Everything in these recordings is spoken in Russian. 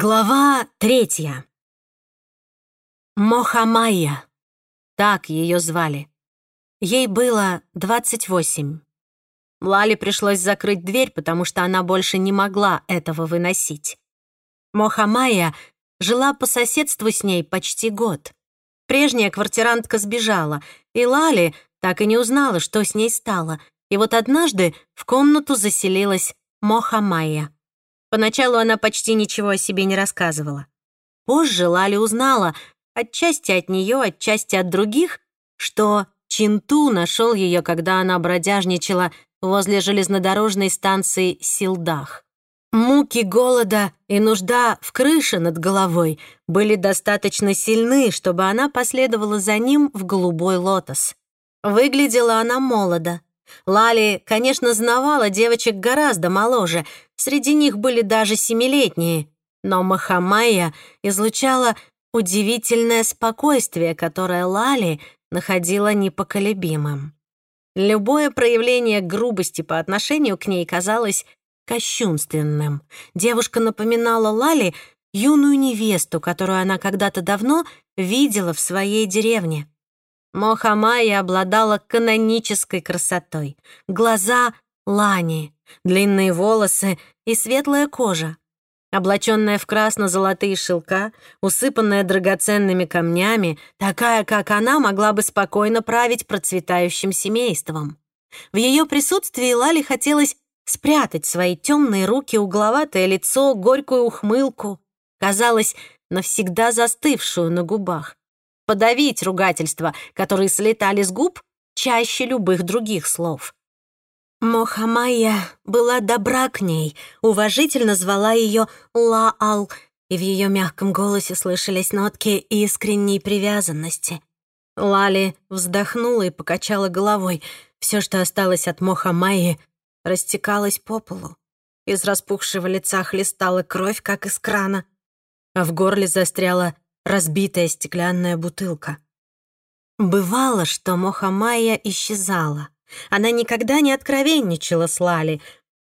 Глава третья. Мохамайя. Так ее звали. Ей было 28. Лали пришлось закрыть дверь, потому что она больше не могла этого выносить. Мохамайя жила по соседству с ней почти год. Прежняя квартирантка сбежала, и Лали так и не узнала, что с ней стало. И вот однажды в комнату заселилась Мохамайя. Поначалу она почти ничего о себе не рассказывала. Позже Лали узнала, отчасти от нее, отчасти от других, что Чинту нашел ее, когда она бродяжничала возле железнодорожной станции Силдах. Муки голода и нужда в крыше над головой были достаточно сильны, чтобы она последовала за ним в голубой лотос. Выглядела она молодо, Лали, конечно, знавала девочек гораздо моложе, среди них были даже семилетние, но Махамая излучала удивительное спокойствие, которое Лали находила непоколебимым. Любое проявление грубости по отношению к ней казалось кощунственным. Девушка напоминала Лали юную невесту, которую она когда-то давно видела в своей деревне. Мохамая обладала канонической красотой. Глаза — лани, длинные волосы и светлая кожа. Облаченная в красно-золотые шелка, усыпанная драгоценными камнями, такая, как она, могла бы спокойно править процветающим семейством. В ее присутствии Лали хотелось спрятать свои темные руки, угловатое лицо, горькую ухмылку, казалось, навсегда застывшую на губах подавить ругательства, которые слетали с губ чаще любых других слов. Мохамайя была добра к ней, уважительно звала ее Лаал, и в ее мягком голосе слышались нотки искренней привязанности. Лали вздохнула и покачала головой. Все, что осталось от Мохамайи, растекалось по полу. Из распухшего лица хлестала кровь, как из крана, а в горле застряла разбитая стеклянная бутылка. Бывало, что Мохамайя исчезала. Она никогда не откровенничала с Лали,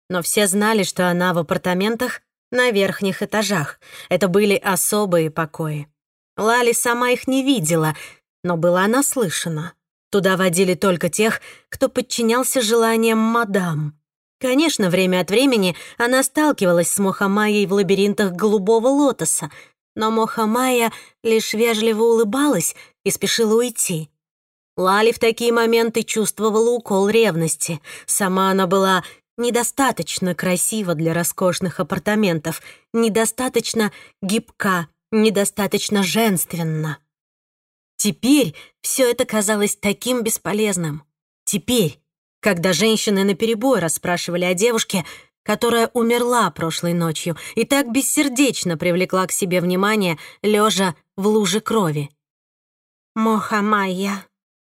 но все знали, что она в апартаментах на верхних этажах. Это были особые покои. Лали сама их не видела, но была наслышана. Туда водили только тех, кто подчинялся желаниям мадам. Конечно, время от времени она сталкивалась с Мохамайей в лабиринтах голубого лотоса, но Мохамая лишь вежливо улыбалась и спешила уйти. Лали в такие моменты чувствовала укол ревности. Сама она была недостаточно красива для роскошных апартаментов, недостаточно гибка, недостаточно женственна. Теперь все это казалось таким бесполезным. Теперь, когда женщины наперебой расспрашивали о девушке, которая умерла прошлой ночью и так бессердечно привлекла к себе внимание, лежа в луже крови. «Мохамайя,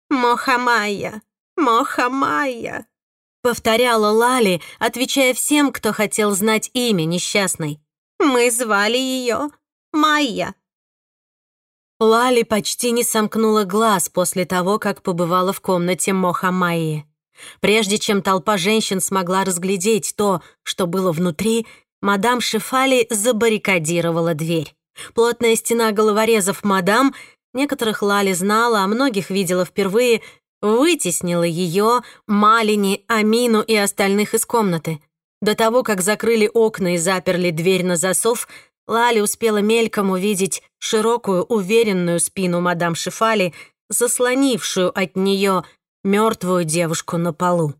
Мохамайя, Мохамайя», повторяла Лали, отвечая всем, кто хотел знать имя несчастной. «Мы звали ее Майя». Лали почти не сомкнула глаз после того, как побывала в комнате Мохамайи. Прежде чем толпа женщин смогла разглядеть то, что было внутри, мадам Шифали забаррикадировала дверь. Плотная стена головорезов мадам, некоторых Лали знала, а многих видела впервые, вытеснила ее, Малини, Амину и остальных из комнаты. До того, как закрыли окна и заперли дверь на засов, Лали успела мельком увидеть широкую, уверенную спину мадам Шифали, заслонившую от нее мертвую девушку на полу.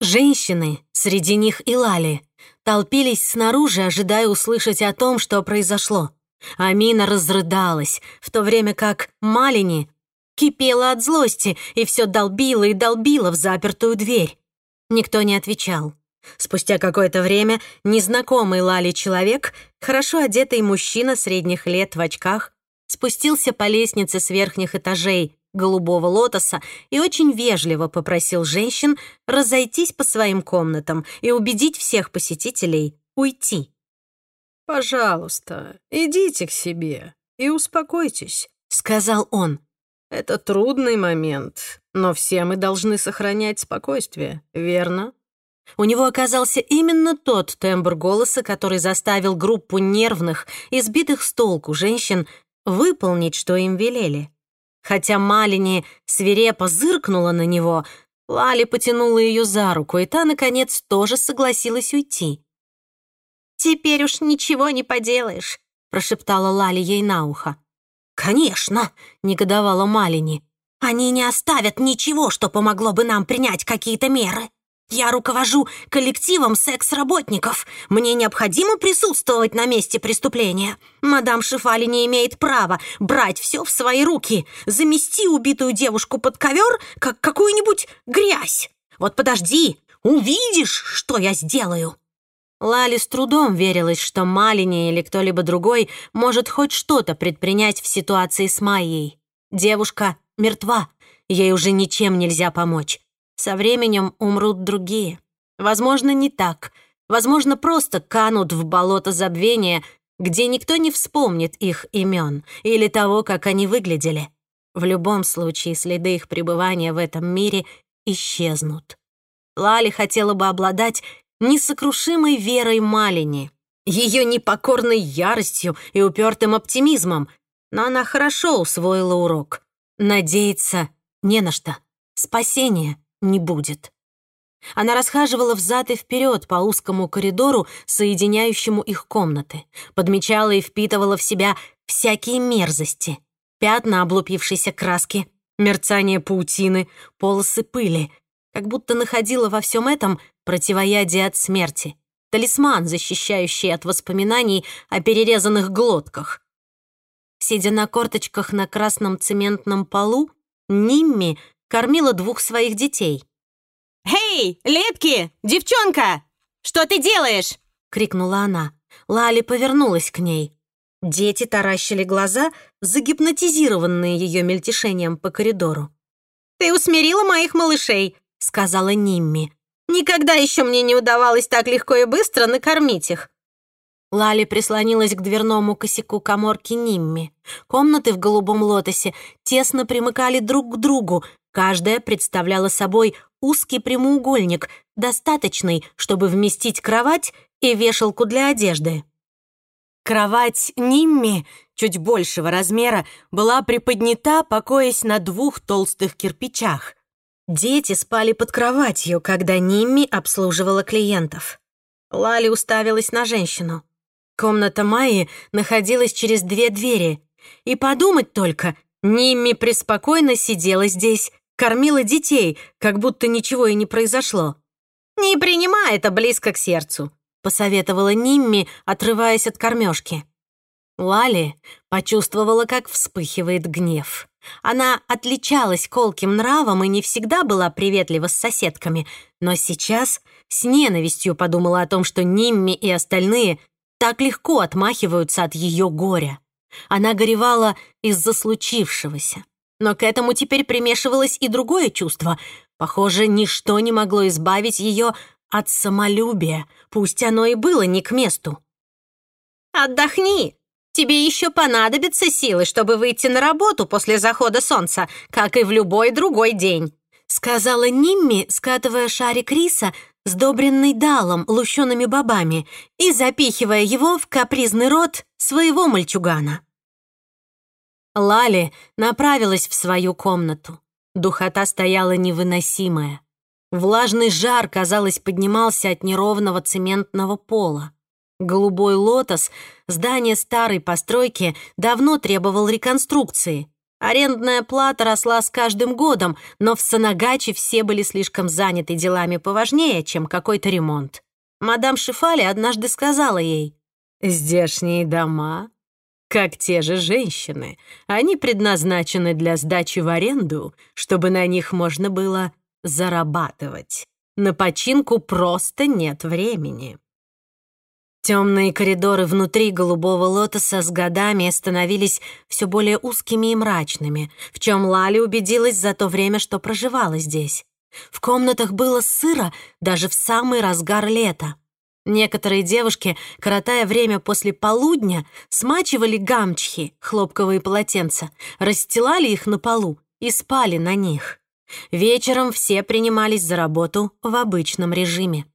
Женщины, среди них и Лали, толпились снаружи, ожидая услышать о том, что произошло. Амина разрыдалась, в то время как Малини кипела от злости и все долбила и долбила в запертую дверь. Никто не отвечал. Спустя какое-то время незнакомый Лали человек, хорошо одетый мужчина средних лет в очках, спустился по лестнице с верхних этажей голубого лотоса и очень вежливо попросил женщин разойтись по своим комнатам и убедить всех посетителей уйти. «Пожалуйста, идите к себе и успокойтесь», — сказал он. «Это трудный момент, но все мы должны сохранять спокойствие, верно?» У него оказался именно тот тембр голоса, который заставил группу нервных, избитых с толку женщин выполнить, что им велели. Хотя Малини свирепо зыркнула на него, Лали потянула ее за руку, и та, наконец, тоже согласилась уйти. «Теперь уж ничего не поделаешь», — прошептала Лали ей на ухо. «Конечно!» — негодовала Малини. «Они не оставят ничего, что помогло бы нам принять какие-то меры. Я руковожу коллективом секс-работников. Мне необходимо присутствовать на месте преступления. Мадам Шифали не имеет права брать все в свои руки, замести убитую девушку под ковер, как какую-нибудь грязь. Вот подожди, увидишь, что я сделаю». Лали с трудом верилась, что Малини или кто-либо другой может хоть что-то предпринять в ситуации с Майей. Девушка мертва, ей уже ничем нельзя помочь. Со временем умрут другие. Возможно, не так. Возможно, просто канут в болото забвения, где никто не вспомнит их имен или того, как они выглядели. В любом случае, следы их пребывания в этом мире исчезнут. Лали хотела бы обладать несокрушимой верой Малини, ее непокорной яростью и упертым оптимизмом, но она хорошо усвоила урок. Надеяться не на что. Спасение не будет. Она расхаживала взад и вперед по узкому коридору, соединяющему их комнаты, подмечала и впитывала в себя всякие мерзости, пятна облупившейся краски, мерцание паутины, полосы пыли, как будто находила во всем этом противоядие от смерти, талисман, защищающий от воспоминаний о перерезанных глотках. Сидя на корточках на красном цементном полу, Нимми кормила двух своих детей. «Эй, Лепки, девчонка! Что ты делаешь?» — крикнула она. Лали повернулась к ней. Дети таращили глаза, загипнотизированные ее мельтешением по коридору. «Ты усмирила моих малышей», — сказала Нимми. Никогда еще мне не удавалось так легко и быстро накормить их. Лали прислонилась к дверному косяку коморки Нимми. Комнаты в голубом лотосе тесно примыкали друг к другу. Каждая представляла собой узкий прямоугольник, достаточный, чтобы вместить кровать и вешалку для одежды. Кровать Нимми, чуть большего размера, была приподнята, покоясь на двух толстых кирпичах. Дети спали под кроватью, когда Нимми обслуживала клиентов. Лали уставилась на женщину. Комната Майи находилась через две двери. И подумать только, Нимми преспокойно сидела здесь, кормила детей, как будто ничего и не произошло. «Не принимай это близко к сердцу», — посоветовала Нимми, отрываясь от кормежки. Лали почувствовала, как вспыхивает гнев. Она отличалась колким нравом и не всегда была приветлива с соседками, но сейчас с ненавистью подумала о том, что Нимми и остальные так легко отмахиваются от ее горя. Она горевала из-за случившегося. Но к этому теперь примешивалось и другое чувство. Похоже, ничто не могло избавить ее от самолюбия, пусть оно и было не к месту. «Отдохни!» Тебе еще понадобятся силы, чтобы выйти на работу после захода солнца, как и в любой другой день», — сказала Нимми, скатывая шарик риса, сдобренный далом, лущеными бобами, и запихивая его в капризный рот своего мальчугана. Лали направилась в свою комнату. Духота стояла невыносимая. Влажный жар, казалось, поднимался от неровного цементного пола. Голубой лотос, здание старой постройки, давно требовал реконструкции. Арендная плата росла с каждым годом, но в Санагаче все были слишком заняты делами поважнее, чем какой-то ремонт. Мадам Шифали однажды сказала ей, «Здешние дома, как те же женщины, они предназначены для сдачи в аренду, чтобы на них можно было зарабатывать. На починку просто нет времени». Темные коридоры внутри голубого лотоса с годами становились все более узкими и мрачными, в чем Лали убедилась за то время, что проживала здесь. В комнатах было сыро даже в самый разгар лета. Некоторые девушки, коротая время после полудня, смачивали гамчхи, хлопковые полотенца, расстилали их на полу и спали на них. Вечером все принимались за работу в обычном режиме.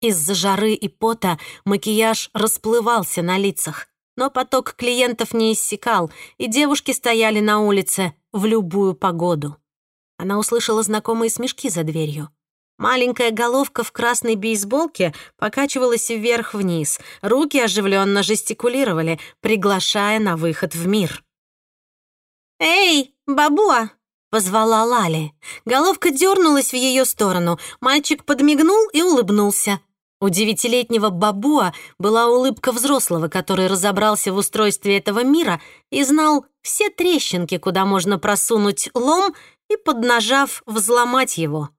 Из-за жары и пота макияж расплывался на лицах, но поток клиентов не иссякал, и девушки стояли на улице в любую погоду. Она услышала знакомые смешки за дверью. Маленькая головка в красной бейсболке покачивалась вверх-вниз, руки оживленно жестикулировали, приглашая на выход в мир. «Эй, бабуа!» — позвала Лали. Головка дернулась в ее сторону, мальчик подмигнул и улыбнулся. У девятилетнего бабуа была улыбка взрослого, который разобрался в устройстве этого мира и знал все трещинки, куда можно просунуть лом и, поднажав, взломать его.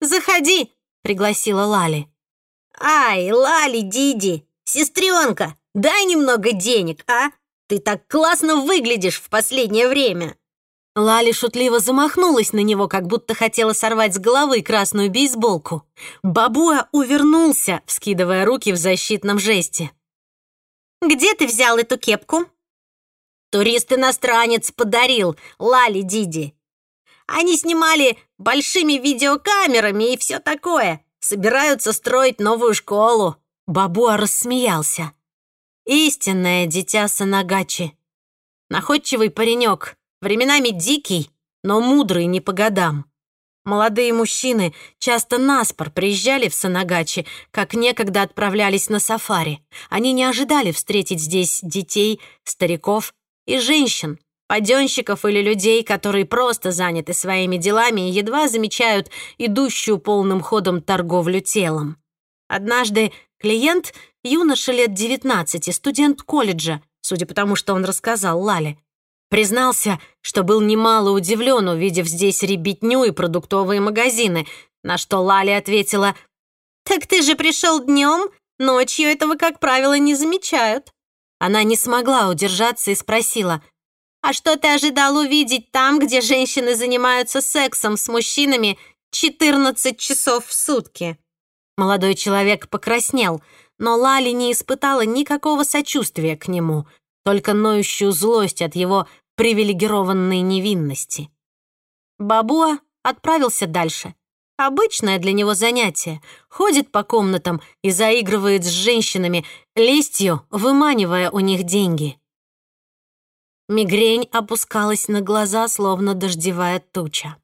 «Заходи!» — пригласила Лали. «Ай, Лали, Диди, сестренка, дай немного денег, а? Ты так классно выглядишь в последнее время!» Лали шутливо замахнулась на него, как будто хотела сорвать с головы красную бейсболку. Бабуа увернулся, вскидывая руки в защитном жесте. «Где ты взял эту кепку?» «Турист-иностранец подарил, Лали Диди. Они снимали большими видеокамерами и все такое. Собираются строить новую школу». Бабуа рассмеялся. Истинное дитя Санагачи. Находчивый паренек, временами дикий, но мудрый не по годам. Молодые мужчины часто наспор приезжали в Санагачи, как некогда отправлялись на сафари. Они не ожидали встретить здесь детей, стариков и женщин, паденщиков или людей, которые просто заняты своими делами и едва замечают идущую полным ходом торговлю телом. Однажды клиент, юноша лет 19, студент колледжа, судя по тому, что он рассказал Лале, Признался, что был немало удивлен, увидев здесь ребятню и продуктовые магазины, на что Лали ответила, «Так ты же пришел днем, ночью этого, как правило, не замечают». Она не смогла удержаться и спросила, «А что ты ожидал увидеть там, где женщины занимаются сексом с мужчинами 14 часов в сутки?» Молодой человек покраснел, но Лали не испытала никакого сочувствия к нему, только ноющую злость от его привилегированной невинности. Бабуа отправился дальше. Обычное для него занятие. Ходит по комнатам и заигрывает с женщинами, лестью выманивая у них деньги. Мигрень опускалась на глаза, словно дождевая туча.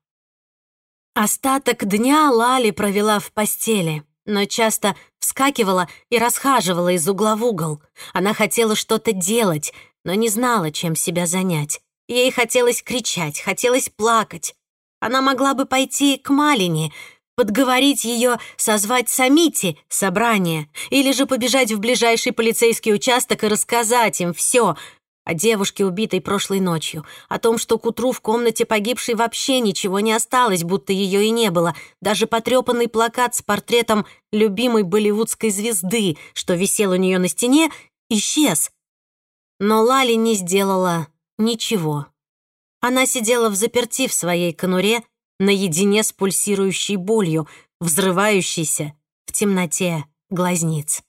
Остаток дня Лали провела в постели, но часто вскакивала и расхаживала из угла в угол. Она хотела что-то делать, но не знала, чем себя занять. Ей хотелось кричать, хотелось плакать. Она могла бы пойти к Малине, подговорить ее созвать Самити собрание, или же побежать в ближайший полицейский участок и рассказать им все о девушке, убитой прошлой ночью, о том, что к утру в комнате погибшей вообще ничего не осталось, будто ее и не было, даже потрепанный плакат с портретом любимой болливудской звезды, что висел у нее на стене, исчез. Но Лали не сделала Ничего. Она сидела в заперти в своей конуре, наедине с пульсирующей болью, взрывающейся в темноте глазниц.